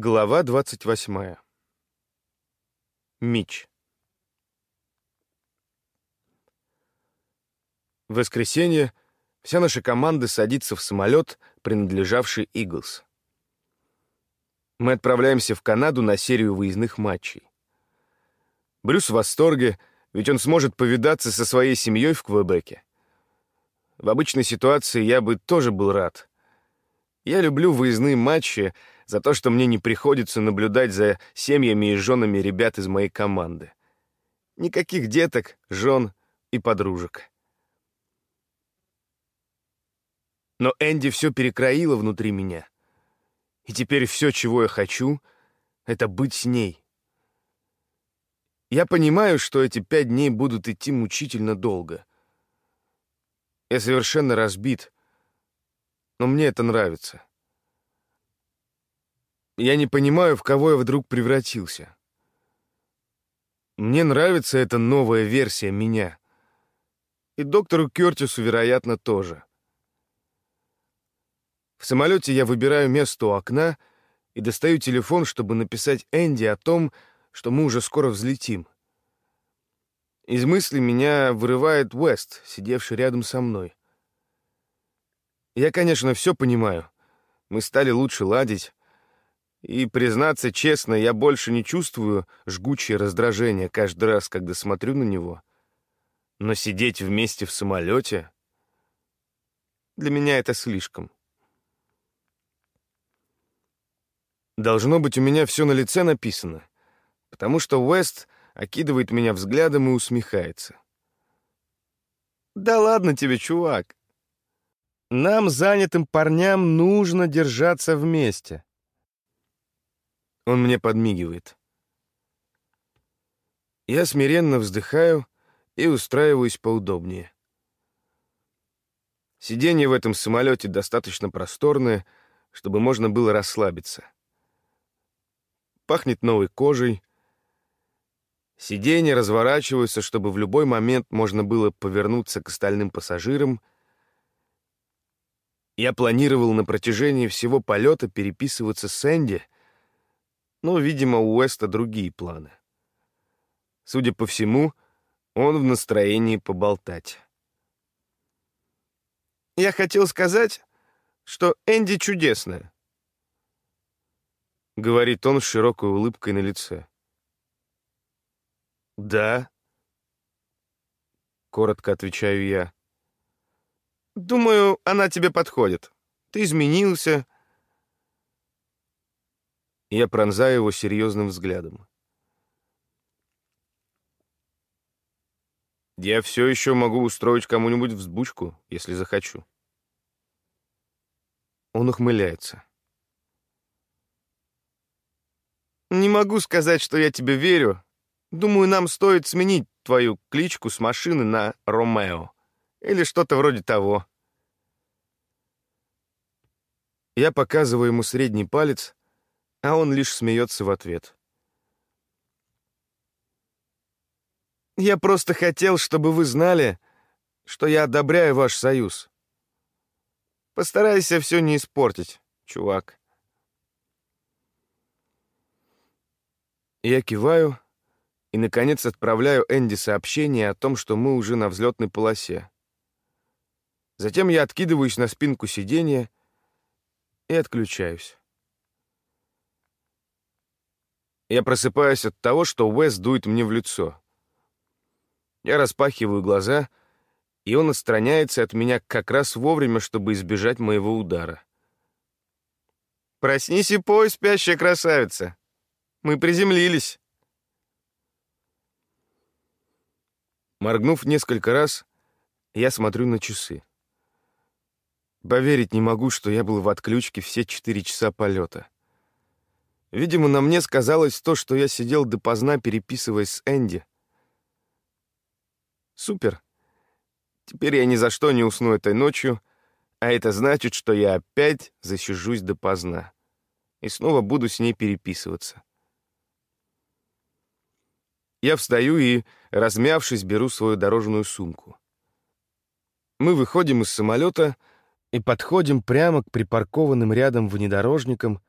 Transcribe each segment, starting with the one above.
Глава 28. Мич. В воскресенье вся наша команда садится в самолет, принадлежавший «Иглс». Мы отправляемся в Канаду на серию выездных матчей. Брюс в восторге, ведь он сможет повидаться со своей семьей в Квебеке. В обычной ситуации я бы тоже был рад. Я люблю выездные матчи — за то, что мне не приходится наблюдать за семьями и женами ребят из моей команды. Никаких деток, жен и подружек. Но Энди все перекроила внутри меня. И теперь все, чего я хочу, — это быть с ней. Я понимаю, что эти пять дней будут идти мучительно долго. Я совершенно разбит, но мне это нравится. Я не понимаю, в кого я вдруг превратился. Мне нравится эта новая версия меня. И доктору Кертису, вероятно, тоже. В самолете я выбираю место у окна и достаю телефон, чтобы написать Энди о том, что мы уже скоро взлетим. Из мысли меня вырывает Уэст, сидевший рядом со мной. Я, конечно, все понимаю. Мы стали лучше ладить, и, признаться честно, я больше не чувствую жгучее раздражение каждый раз, когда смотрю на него. Но сидеть вместе в самолете... Для меня это слишком. Должно быть, у меня все на лице написано, потому что Уэст окидывает меня взглядом и усмехается. «Да ладно тебе, чувак. Нам, занятым парням, нужно держаться вместе». Он мне подмигивает. Я смиренно вздыхаю и устраиваюсь поудобнее. Сиденье в этом самолете достаточно просторное, чтобы можно было расслабиться. Пахнет новой кожей. Сиденья разворачиваются, чтобы в любой момент можно было повернуться к остальным пассажирам. Я планировал на протяжении всего полета переписываться с Энди — но, видимо, у Уэста другие планы. Судя по всему, он в настроении поболтать. «Я хотел сказать, что Энди чудесная», — говорит он с широкой улыбкой на лице. «Да», — коротко отвечаю я. «Думаю, она тебе подходит. Ты изменился, я пронзаю его серьезным взглядом. Я все еще могу устроить кому-нибудь взбучку, если захочу. Он ухмыляется. Не могу сказать, что я тебе верю. Думаю, нам стоит сменить твою кличку с машины на Ромео. Или что-то вроде того. Я показываю ему средний палец, а он лишь смеется в ответ. «Я просто хотел, чтобы вы знали, что я одобряю ваш союз. Постарайся все не испортить, чувак». Я киваю и, наконец, отправляю Энди сообщение о том, что мы уже на взлетной полосе. Затем я откидываюсь на спинку сиденья и отключаюсь. Я просыпаюсь от того, что Уэс дует мне в лицо. Я распахиваю глаза, и он отстраняется от меня как раз вовремя, чтобы избежать моего удара. «Проснись и пой, спящая красавица! Мы приземлились!» Моргнув несколько раз, я смотрю на часы. Поверить не могу, что я был в отключке все четыре часа полета. Видимо, на мне сказалось то, что я сидел допоздна, переписываясь с Энди. Супер. Теперь я ни за что не усну этой ночью, а это значит, что я опять засижусь допоздна и снова буду с ней переписываться. Я встаю и, размявшись, беру свою дорожную сумку. Мы выходим из самолета и подходим прямо к припаркованным рядом внедорожникам,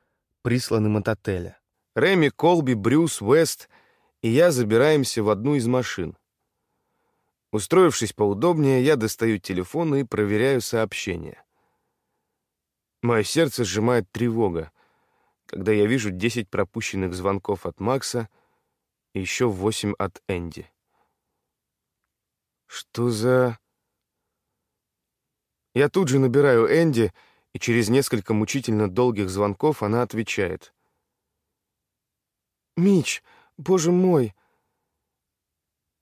присланным от отеля. Рэми, Колби, Брюс, Уэст и я забираемся в одну из машин. Устроившись поудобнее, я достаю телефон и проверяю сообщения. Мое сердце сжимает тревога, когда я вижу 10 пропущенных звонков от Макса и еще 8 от Энди. Что за... Я тут же набираю Энди, и через несколько мучительно долгих звонков она отвечает. «Мич, боже мой!»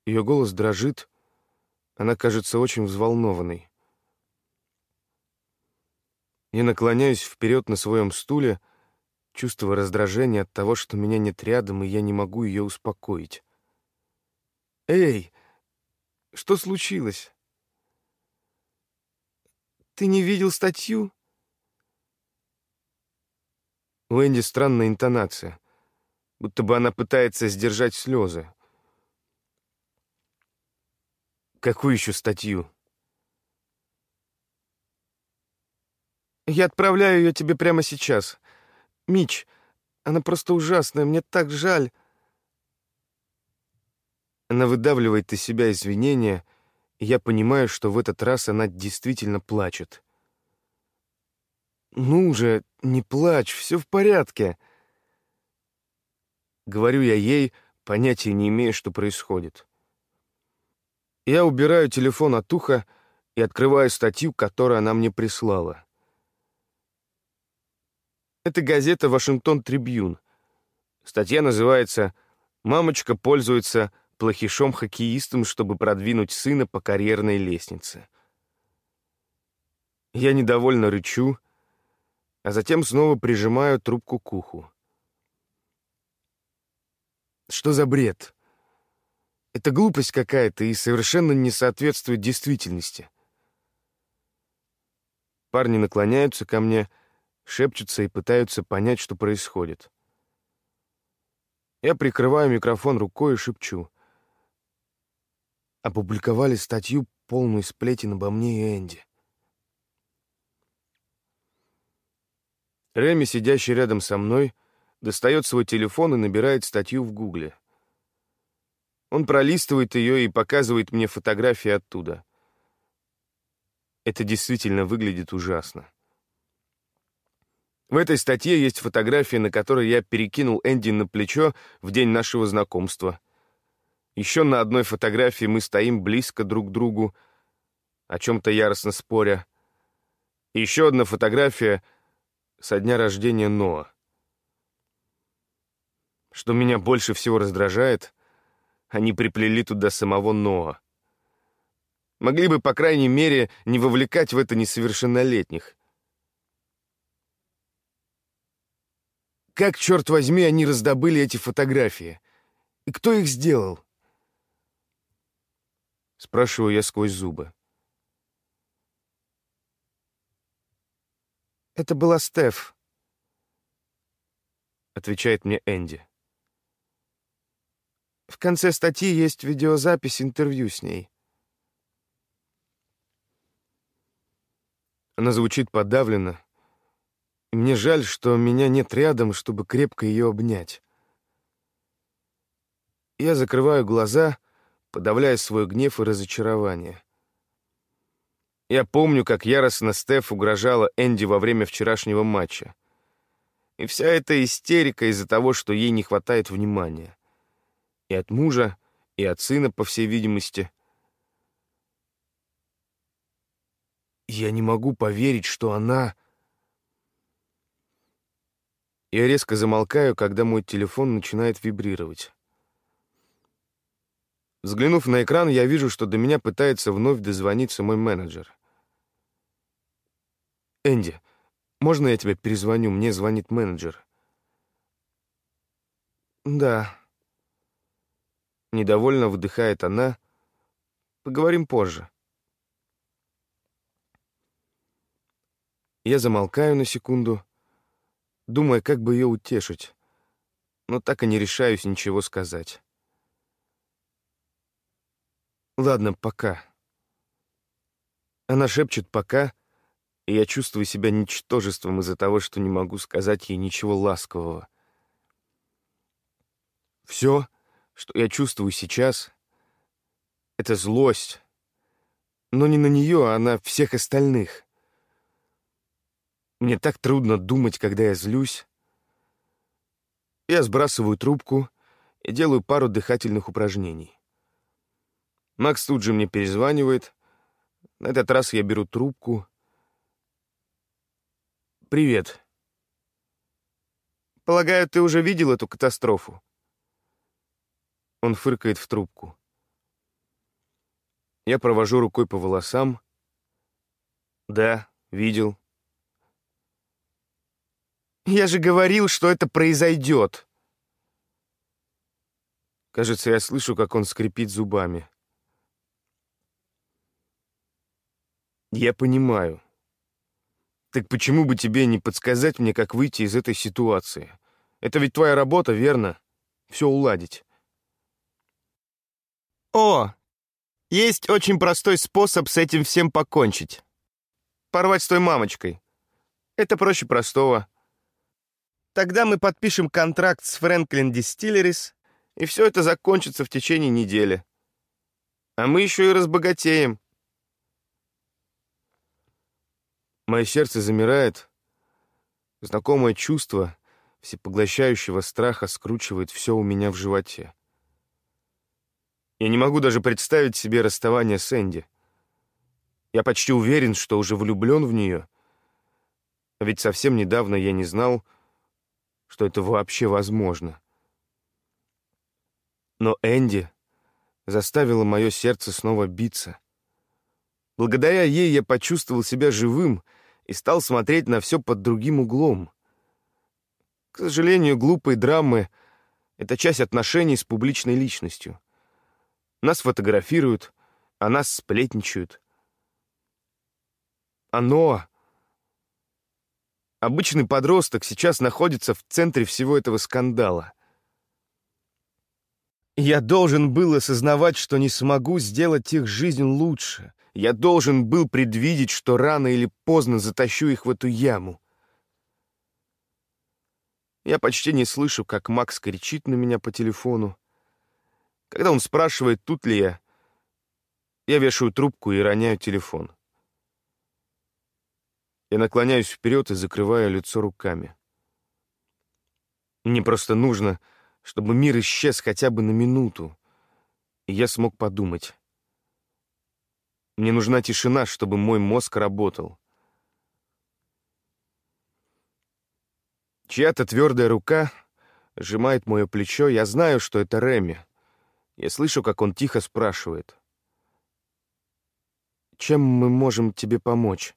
Ее голос дрожит, она кажется очень взволнованной. Я наклоняюсь вперед на своем стуле, чувствуя раздражение от того, что меня нет рядом, и я не могу ее успокоить. «Эй, что случилось? Ты не видел статью?» У Энди странная интонация, будто бы она пытается сдержать слезы. Какую еще статью? Я отправляю ее тебе прямо сейчас. Мич, она просто ужасная, мне так жаль. Она выдавливает из себя извинения, и я понимаю, что в этот раз она действительно плачет. «Ну же, не плачь, все в порядке!» Говорю я ей, понятия не имея, что происходит. Я убираю телефон от уха и открываю статью, которую она мне прислала. Это газета «Вашингтон Трибьюн». Статья называется «Мамочка пользуется плохишом-хоккеистом, чтобы продвинуть сына по карьерной лестнице». Я недовольно рычу, а затем снова прижимаю трубку к уху. Что за бред? Это глупость какая-то и совершенно не соответствует действительности. Парни наклоняются ко мне, шепчутся и пытаются понять, что происходит. Я прикрываю микрофон рукой и шепчу. Опубликовали статью, полную сплетен обо мне и Энди. Реми, сидящий рядом со мной, достает свой телефон и набирает статью в Гугле. Он пролистывает ее и показывает мне фотографии оттуда. Это действительно выглядит ужасно. В этой статье есть фотография, на которой я перекинул Энди на плечо в день нашего знакомства. Еще на одной фотографии мы стоим близко друг к другу, о чем-то яростно споря. Еще одна фотография со дня рождения Ноа. Что меня больше всего раздражает, они приплели туда самого Ноа. Могли бы, по крайней мере, не вовлекать в это несовершеннолетних. Как, черт возьми, они раздобыли эти фотографии? И кто их сделал? Спрашиваю я сквозь зубы. «Это была Стеф», — отвечает мне Энди. В конце статьи есть видеозапись интервью с ней. Она звучит подавленно. И мне жаль, что меня нет рядом, чтобы крепко ее обнять. Я закрываю глаза, подавляя свой гнев и разочарование. Я помню, как яростно Стеф угрожала Энди во время вчерашнего матча. И вся эта истерика из-за того, что ей не хватает внимания. И от мужа, и от сына, по всей видимости. Я не могу поверить, что она... Я резко замолкаю, когда мой телефон начинает вибрировать. Взглянув на экран, я вижу, что до меня пытается вновь дозвониться мой менеджер. «Энди, можно я тебе перезвоню? Мне звонит менеджер». «Да», Недовольно выдыхает она. Поговорим позже. Я замолкаю на секунду, думая, как бы ее утешить, но так и не решаюсь ничего сказать. Ладно, пока. Она шепчет «пока», и я чувствую себя ничтожеством из-за того, что не могу сказать ей ничего ласкового. Все, что я чувствую сейчас, — это злость, но не на нее, а на всех остальных. Мне так трудно думать, когда я злюсь. Я сбрасываю трубку и делаю пару дыхательных упражнений. Макс тут же мне перезванивает. На этот раз я беру трубку. «Привет. Полагаю, ты уже видел эту катастрофу?» Он фыркает в трубку. Я провожу рукой по волосам. «Да, видел». «Я же говорил, что это произойдет!» Кажется, я слышу, как он скрипит зубами. Я понимаю. Так почему бы тебе не подсказать мне, как выйти из этой ситуации? Это ведь твоя работа, верно? Все уладить. О, есть очень простой способ с этим всем покончить. Порвать с той мамочкой. Это проще простого. Тогда мы подпишем контракт с Franklin Distilleries, и все это закончится в течение недели. А мы еще и разбогатеем. Мое сердце замирает. Знакомое чувство всепоглощающего страха скручивает все у меня в животе. Я не могу даже представить себе расставание с Энди. Я почти уверен, что уже влюблен в нее. А ведь совсем недавно я не знал, что это вообще возможно. Но Энди заставила мое сердце снова биться. Благодаря ей я почувствовал себя живым — и стал смотреть на все под другим углом. К сожалению, глупые драмы — это часть отношений с публичной личностью. Нас фотографируют, а нас сплетничают. Оно, обычный подросток, сейчас находится в центре всего этого скандала. Я должен был осознавать, что не смогу сделать их жизнь лучше. Я должен был предвидеть, что рано или поздно затащу их в эту яму. Я почти не слышу, как Макс кричит на меня по телефону. Когда он спрашивает, тут ли я, я вешаю трубку и роняю телефон. Я наклоняюсь вперед и закрываю лицо руками. Мне просто нужно, чтобы мир исчез хотя бы на минуту, и я смог подумать. Мне нужна тишина, чтобы мой мозг работал. Чья-то твердая рука сжимает мое плечо. Я знаю, что это Реми. Я слышу, как он тихо спрашивает. «Чем мы можем тебе помочь?»